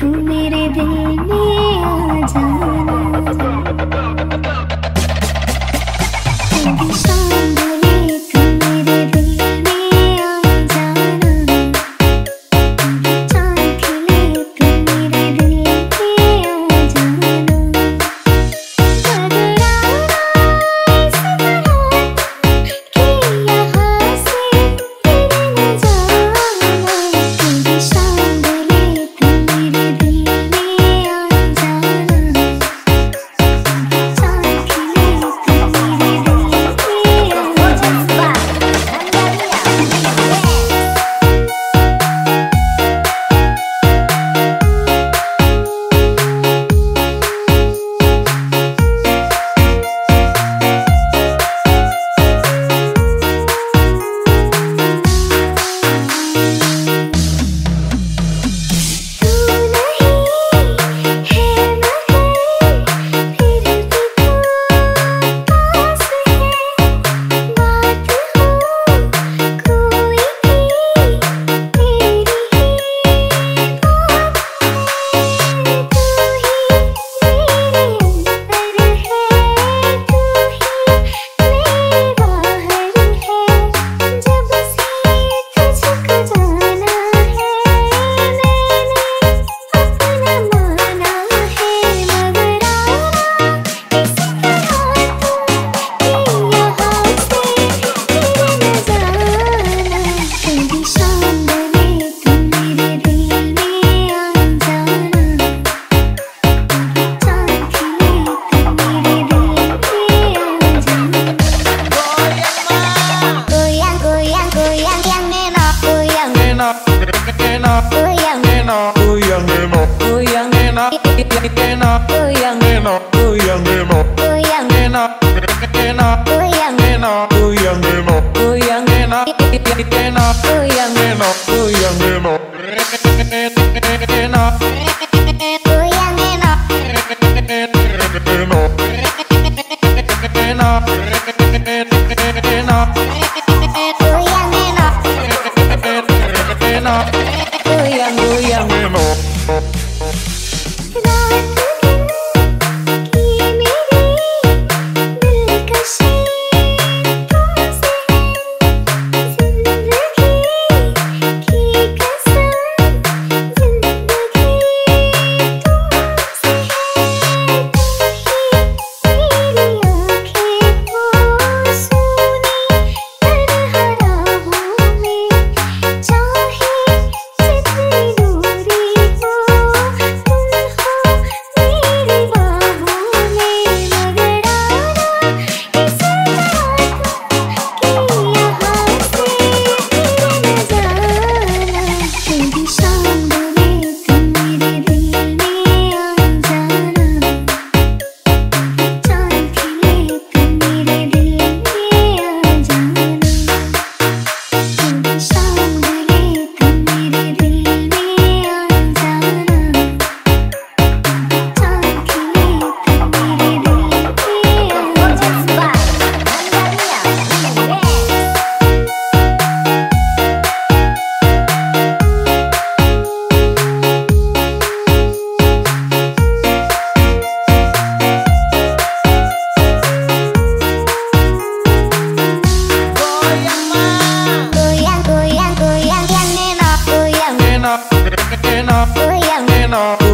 तू मेरे दिल में आ जाना। Nena, Enough.